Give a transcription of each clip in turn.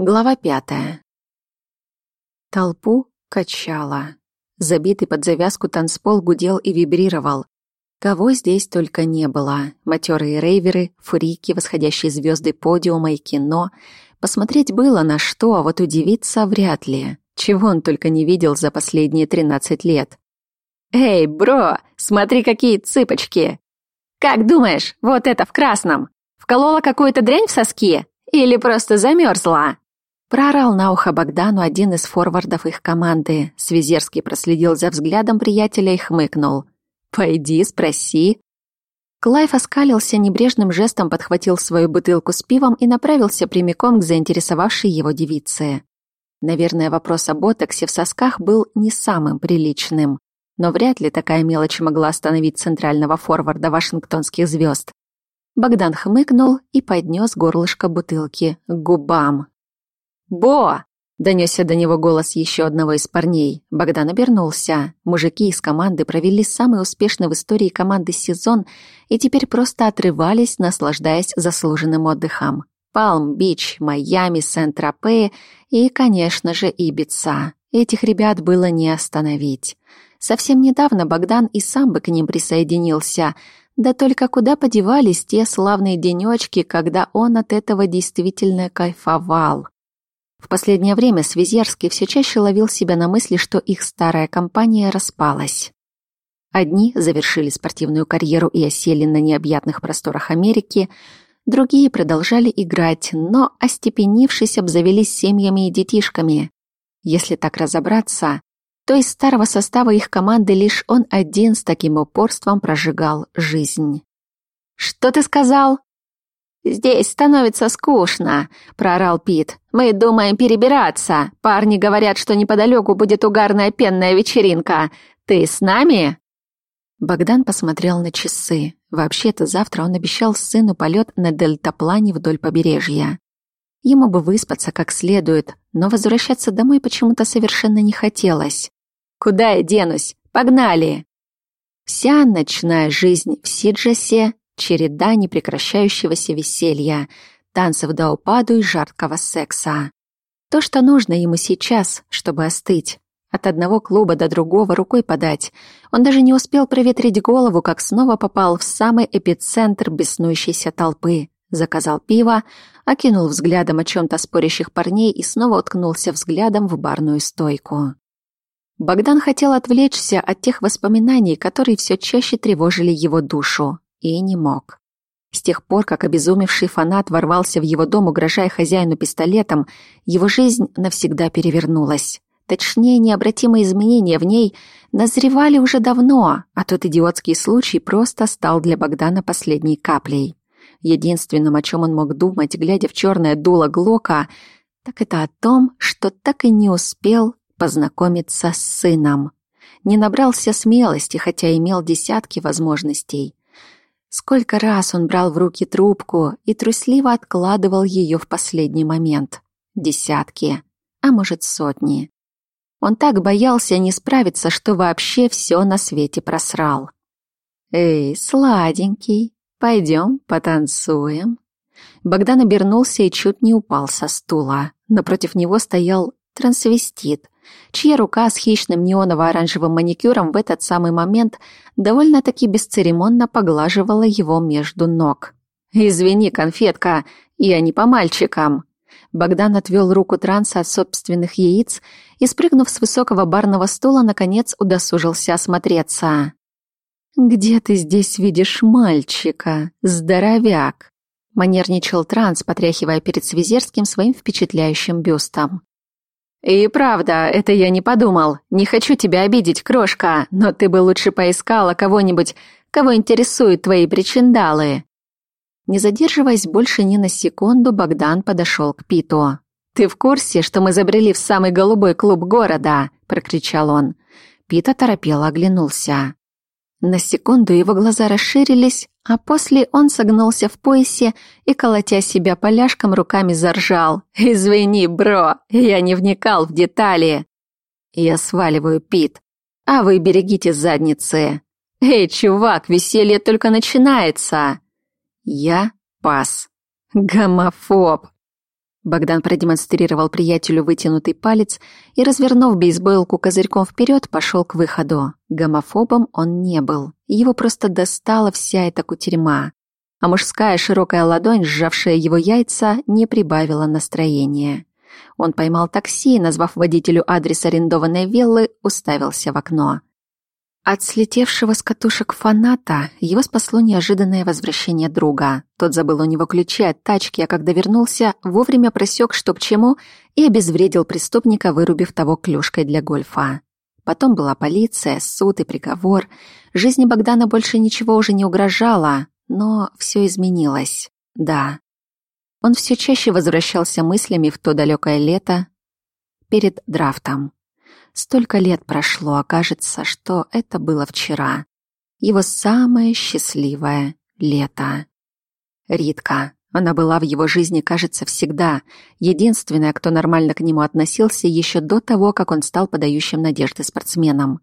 Глава пятая. Толпу качало. Забитый под завязку танцпол гудел и вибрировал. Кого здесь только не было. Матерые рейверы, фурики, восходящие звезды подиума и кино. Посмотреть было на что, а вот удивиться вряд ли. Чего он только не видел за последние тринадцать лет. «Эй, бро, смотри, какие цыпочки!» «Как думаешь, вот это в красном? Вколола какую-то дрянь в соски? Или просто замерзла?» Проорал на ухо Богдану один из форвардов их команды. Свизерский проследил за взглядом приятеля и хмыкнул. «Пойди, спроси». Клайв оскалился небрежным жестом, подхватил свою бутылку с пивом и направился прямиком к заинтересовавшей его девице. Наверное, вопрос об ботоксе в сосках был не самым приличным, но вряд ли такая мелочь могла остановить центрального форварда вашингтонских звезд. Богдан хмыкнул и поднес горлышко бутылки к губам. «Бо!» — донесся до него голос еще одного из парней. Богдан обернулся. Мужики из команды провели самый успешный в истории команды сезон и теперь просто отрывались, наслаждаясь заслуженным отдыхом. Палм-Бич, Майами, Сент-Тропе и, конечно же, Ибица. Этих ребят было не остановить. Совсем недавно Богдан и сам бы к ним присоединился, да только куда подевались те славные денечки, когда он от этого действительно кайфовал. В последнее время Свизерский все чаще ловил себя на мысли, что их старая компания распалась. Одни завершили спортивную карьеру и осели на необъятных просторах Америки, другие продолжали играть, но, остепенившись, обзавелись семьями и детишками. Если так разобраться, то из старого состава их команды лишь он один с таким упорством прожигал жизнь. «Что ты сказал?» «Здесь становится скучно», — проорал Пит. «Мы думаем перебираться. Парни говорят, что неподалеку будет угарная пенная вечеринка. Ты с нами?» Богдан посмотрел на часы. Вообще-то завтра он обещал сыну полет на дельтаплане вдоль побережья. Ему бы выспаться как следует, но возвращаться домой почему-то совершенно не хотелось. «Куда я денусь? Погнали!» Вся ночная жизнь в Сиджасе череда непрекращающегося веселья, танцев до упаду и жаркого секса. То, что нужно ему сейчас, чтобы остыть. От одного клуба до другого рукой подать. Он даже не успел проветрить голову, как снова попал в самый эпицентр беснующейся толпы. Заказал пиво, окинул взглядом о чем-то спорящих парней и снова уткнулся взглядом в барную стойку. Богдан хотел отвлечься от тех воспоминаний, которые все чаще тревожили его душу и не мог. С тех пор, как обезумевший фанат ворвался в его дом, угрожая хозяину пистолетом, его жизнь навсегда перевернулась. Точнее, необратимые изменения в ней назревали уже давно, а тот идиотский случай просто стал для Богдана последней каплей. Единственным, о чем он мог думать, глядя в черное дуло Глока, так это о том, что так и не успел познакомиться с сыном. Не набрался смелости, хотя имел десятки возможностей. Сколько раз он брал в руки трубку и трусливо откладывал ее в последний момент. Десятки, а может сотни. Он так боялся не справиться, что вообще все на свете просрал. «Эй, сладенький, пойдем потанцуем». Богдан обернулся и чуть не упал со стула. Напротив него стоял трансвестит, чья рука с хищным неоново-оранжевым маникюром в этот самый момент довольно-таки бесцеремонно поглаживала его между ног. «Извини, конфетка, я не по мальчикам». Богдан отвел руку транса от собственных яиц и, спрыгнув с высокого барного стула, наконец удосужился осмотреться. «Где ты здесь видишь мальчика, здоровяк?» Манерничал транс, потряхивая перед Свизерским своим впечатляющим бюстом. «И правда, это я не подумал. Не хочу тебя обидеть, крошка, но ты бы лучше поискала кого-нибудь, кого интересуют твои причиндалы». Не задерживаясь больше ни на секунду, Богдан подошел к Питу. «Ты в курсе, что мы забрели в самый голубой клуб города?» – прокричал он. Пита торопело оглянулся. На секунду его глаза расширились, а после он согнулся в поясе и, колотя себя поляшком, руками заржал. «Извини, бро, я не вникал в детали». Я сваливаю Пит. «А вы берегите задницы». «Эй, чувак, веселье только начинается!» Я пас. Гомофоб. Богдан продемонстрировал приятелю вытянутый палец и, развернув бейсболку козырьком вперед, пошел к выходу. Гомофобом он не был. Его просто достала вся эта кутерьма. А мужская широкая ладонь, сжавшая его яйца, не прибавила настроения. Он поймал такси назвав водителю адрес арендованной виллы, уставился в окно. От слетевшего с катушек фаната его спасло неожиданное возвращение друга. Тот забыл у него ключи от тачки, а когда вернулся, вовремя просек, что к чему, и обезвредил преступника, вырубив того клюшкой для гольфа. Потом была полиция, суд и приговор. Жизни Богдана больше ничего уже не угрожало, но все изменилось. Да. Он все чаще возвращался мыслями в то далекое лето перед драфтом. Столько лет прошло, а кажется, что это было вчера. Его самое счастливое лето. Ритка. Она была в его жизни, кажется, всегда. Единственная, кто нормально к нему относился еще до того, как он стал подающим надежды спортсменом.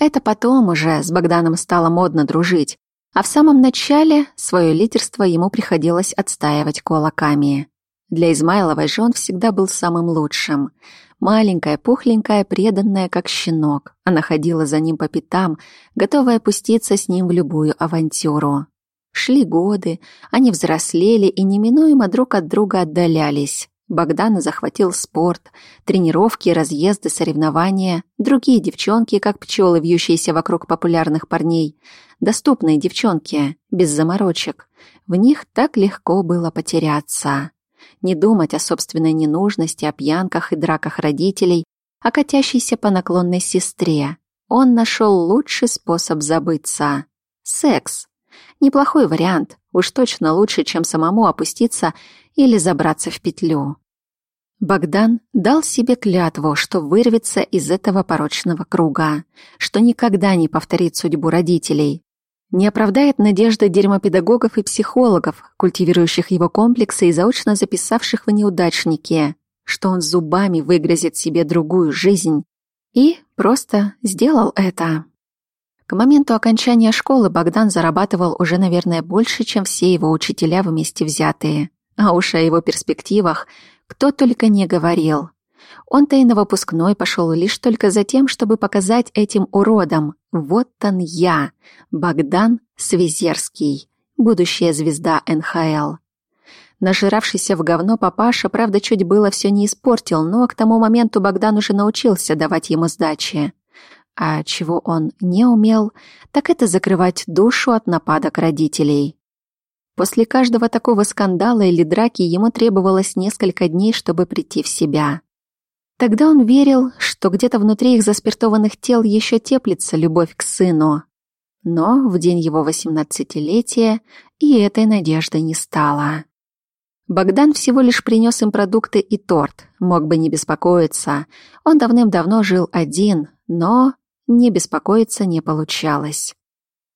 Это потом уже с Богданом стало модно дружить, а в самом начале свое лидерство ему приходилось отстаивать кулаками. Для Измайловой же он всегда был самым лучшим. Маленькая, пухленькая, преданная, как щенок. Она ходила за ним по пятам, готовая пуститься с ним в любую авантюру. Шли годы, они взрослели и неминуемо друг от друга отдалялись. Богдана захватил спорт, тренировки, разъезды, соревнования, другие девчонки, как пчелы, вьющиеся вокруг популярных парней, доступные девчонки, без заморочек. В них так легко было потеряться не думать о собственной ненужности, о пьянках и драках родителей, о катящейся по наклонной сестре. Он нашел лучший способ забыться. Секс. Неплохой вариант, уж точно лучше, чем самому опуститься или забраться в петлю. Богдан дал себе клятву, что вырвется из этого порочного круга, что никогда не повторит судьбу родителей, не оправдает надежды дерьмопедагогов и психологов, культивирующих его комплексы и заочно записавших в неудачники, что он зубами выгрызет себе другую жизнь. И просто сделал это. К моменту окончания школы Богдан зарабатывал уже, наверное, больше, чем все его учителя вместе взятые. А уж о его перспективах кто только не говорил. Он-то и на выпускной пошел лишь только за тем, чтобы показать этим уродам. Вот он я, Богдан Свизерский, будущая звезда НХЛ. Нажиравшийся в говно папаша, правда, чуть было все не испортил, но к тому моменту Богдан уже научился давать ему сдачи. А чего он не умел, так это закрывать душу от нападок родителей. После каждого такого скандала или драки ему требовалось несколько дней, чтобы прийти в себя. Тогда он верил, что где-то внутри их заспиртованных тел еще теплится любовь к сыну. Но в день его восемнадцатилетия и этой надежды не стало. Богдан всего лишь принес им продукты и торт, мог бы не беспокоиться. Он давным-давно жил один, но не беспокоиться не получалось.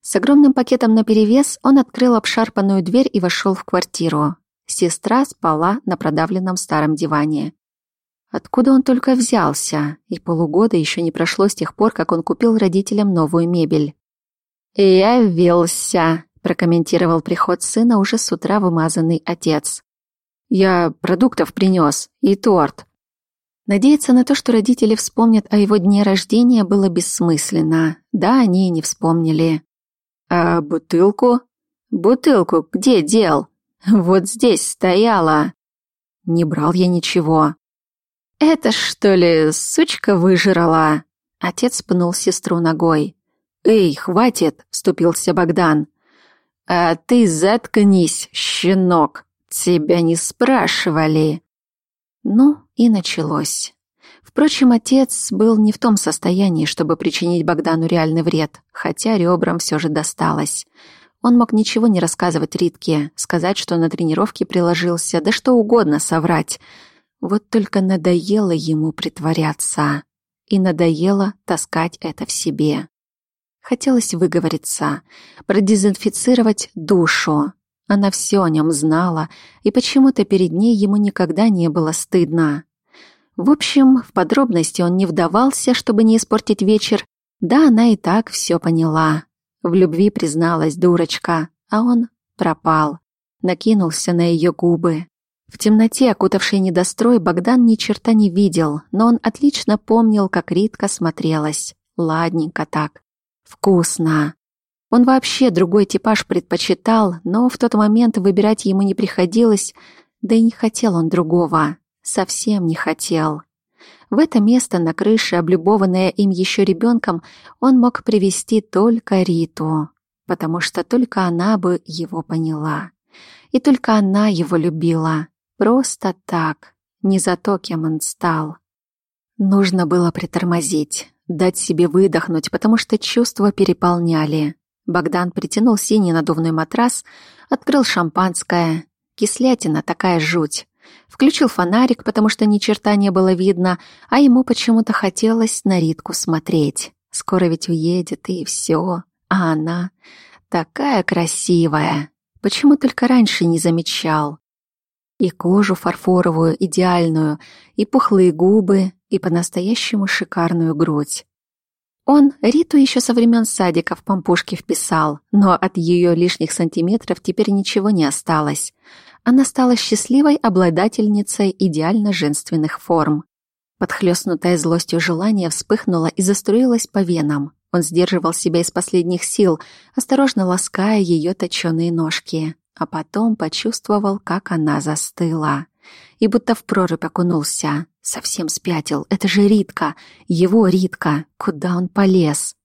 С огромным пакетом наперевес он открыл обшарпанную дверь и вошел в квартиру. Сестра спала на продавленном старом диване. Откуда он только взялся? И полугода еще не прошло с тех пор, как он купил родителям новую мебель. «Явился», — прокомментировал приход сына уже с утра вымазанный отец. «Я продуктов принес и торт». Надеяться на то, что родители вспомнят о его дне рождения, было бессмысленно. Да, они и не вспомнили. «А бутылку?» «Бутылку где дел?» «Вот здесь стояла». «Не брал я ничего». «Это что ли сучка выжрала?» Отец пнул сестру ногой. «Эй, хватит!» — вступился Богдан. «А ты заткнись, щенок! Тебя не спрашивали!» Ну и началось. Впрочем, отец был не в том состоянии, чтобы причинить Богдану реальный вред, хотя ребрам все же досталось. Он мог ничего не рассказывать Ритке, сказать, что на тренировке приложился, да что угодно соврать — вот только надоело ему притворяться. И надоело таскать это в себе. Хотелось выговориться, продезинфицировать душу. Она все о нем знала, и почему-то перед ней ему никогда не было стыдно. В общем, в подробности он не вдавался, чтобы не испортить вечер. Да, она и так все поняла. В любви призналась дурочка, а он пропал. Накинулся на ее губы, В темноте, окутавшей недострой, Богдан ни черта не видел, но он отлично помнил, как Ритка смотрелась. Ладненько так. Вкусно. Он вообще другой типаж предпочитал, но в тот момент выбирать ему не приходилось, да и не хотел он другого. Совсем не хотел. В это место на крыше, облюбованное им еще ребенком, он мог привести только Риту, потому что только она бы его поняла. И только она его любила. Просто так, не за то, кем он стал. Нужно было притормозить, дать себе выдохнуть, потому что чувства переполняли. Богдан притянул синий надувной матрас, открыл шампанское. Кислятина такая жуть. Включил фонарик, потому что ни черта не было видно, а ему почему-то хотелось на Ритку смотреть. Скоро ведь уедет, и все. А она такая красивая. Почему только раньше не замечал? И кожу фарфоровую, идеальную, и пухлые губы, и по-настоящему шикарную грудь. Он Риту еще со времен садика в помпушке вписал, но от ее лишних сантиметров теперь ничего не осталось. Она стала счастливой обладательницей идеально женственных форм. Подхлёстнутая злостью желание вспыхнуло и заструилось по венам. Он сдерживал себя из последних сил, осторожно лаская ее точеные ножки а потом почувствовал, как она застыла. И будто в прорубь окунулся. Совсем спятил. Это же Ритка. Его Ритка. Куда он полез?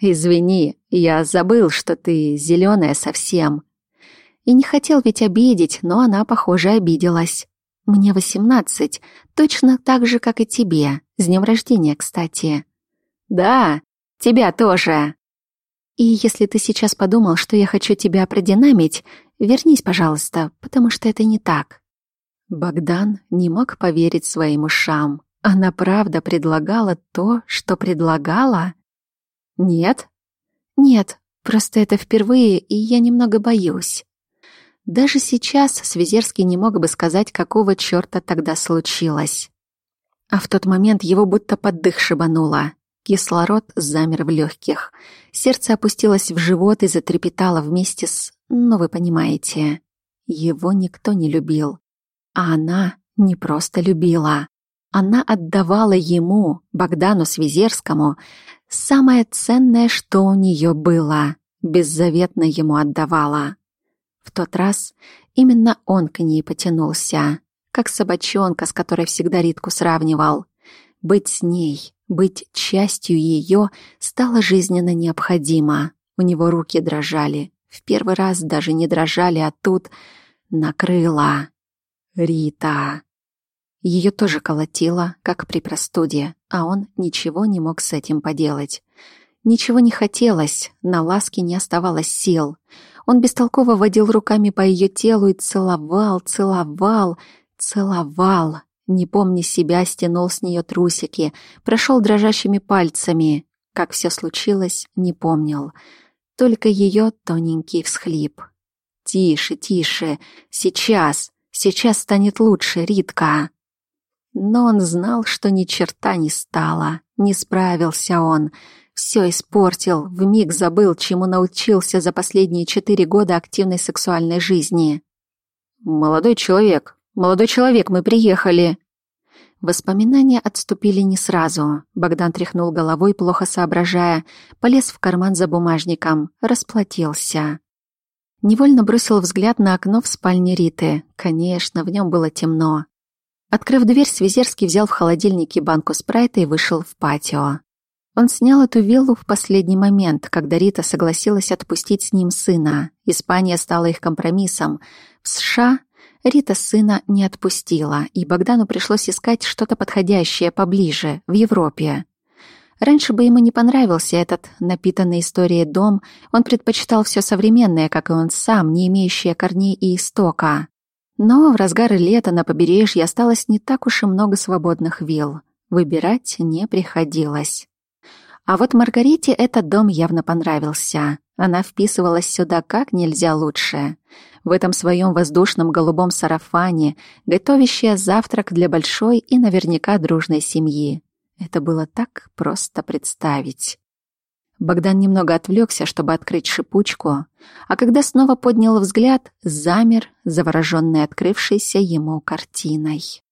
«Извини, я забыл, что ты зеленая совсем». И не хотел ведь обидеть, но она, похоже, обиделась. «Мне восемнадцать, точно так же, как и тебе. С днем рождения, кстати». «Да, тебя тоже». «И если ты сейчас подумал, что я хочу тебя продинамить, Вернись, пожалуйста, потому что это не так». Богдан не мог поверить своим ушам. Она правда предлагала то, что предлагала? Нет? Нет, просто это впервые, и я немного боюсь. Даже сейчас Свизерский не мог бы сказать, какого черта тогда случилось. А в тот момент его будто под дых шибануло. Кислород замер в легких. Сердце опустилось в живот и затрепетало вместе с но вы понимаете, его никто не любил. А она не просто любила. Она отдавала ему, Богдану Свизерскому, самое ценное, что у нее было. Беззаветно ему отдавала. В тот раз именно он к ней потянулся, как собачонка, с которой всегда Ритку сравнивал. Быть с ней, быть частью ее стало жизненно необходимо. У него руки дрожали, в первый раз даже не дрожали, а тут накрыла. Рита. Ее тоже колотило, как при простуде, а он ничего не мог с этим поделать. Ничего не хотелось, на ласки не оставалось сил. Он бестолково водил руками по ее телу и целовал, целовал, целовал. Не помня себя, стянул с нее трусики, прошел дрожащими пальцами. Как все случилось, не помнил только ее тоненький всхлип. «Тише, тише, сейчас, сейчас станет лучше, Ритка!» Но он знал, что ни черта не стало, не справился он, все испортил, вмиг забыл, чему научился за последние четыре года активной сексуальной жизни. «Молодой человек, молодой человек, мы приехали!» Воспоминания отступили не сразу. Богдан тряхнул головой, плохо соображая, полез в карман за бумажником, расплатился. Невольно бросил взгляд на окно в спальне Риты. Конечно, в нем было темно. Открыв дверь, Свизерский взял в холодильнике банку спрайта и вышел в патио. Он снял эту виллу в последний момент, когда Рита согласилась отпустить с ним сына. Испания стала их компромиссом. В США Рита сына не отпустила, и Богдану пришлось искать что-то подходящее поближе, в Европе. Раньше бы ему не понравился этот напитанный историей дом, он предпочитал все современное, как и он сам, не имеющее корней и истока. Но в разгар лета на побережье осталось не так уж и много свободных вилл. Выбирать не приходилось. А вот Маргарите этот дом явно понравился. Она вписывалась сюда как нельзя лучше в этом своем воздушном голубом сарафане, готовящая завтрак для большой и наверняка дружной семьи. Это было так просто представить. Богдан немного отвлекся, чтобы открыть шипучку, а когда снова поднял взгляд, замер, завороженный открывшейся ему картиной.